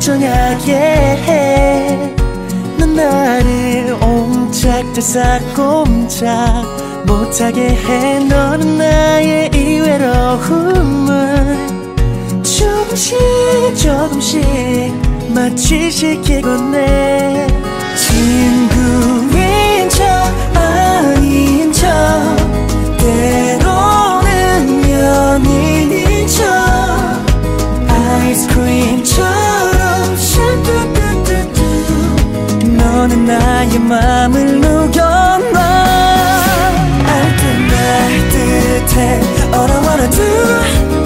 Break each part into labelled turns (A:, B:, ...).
A: 멀쩡하게 해. 넌 나를 옴짝달싹 꼼짝 못하게 해. 너는 나의 이외로움을 조금씩 조금씩 마취 시키 곤 해. 친구 맘을 녹여놔 알듯 말 듯해 All I wanna do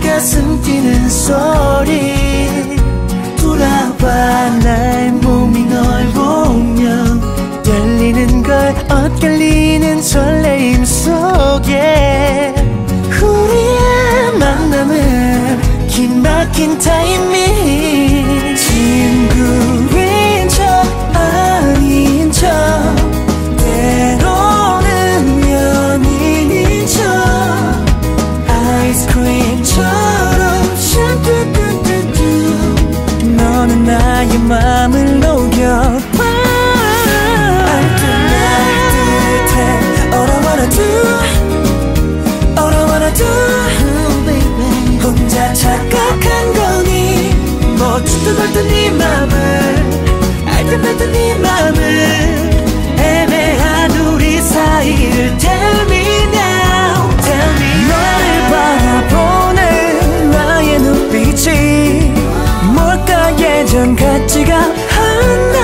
A: 가슴 뛰는 소리. 돌아봐 나의 몸이 널 보면 열리는 걸 엇갈리는 설레임 속에 우리의 만남은 기막힌 타이밍 예전 같지가 않아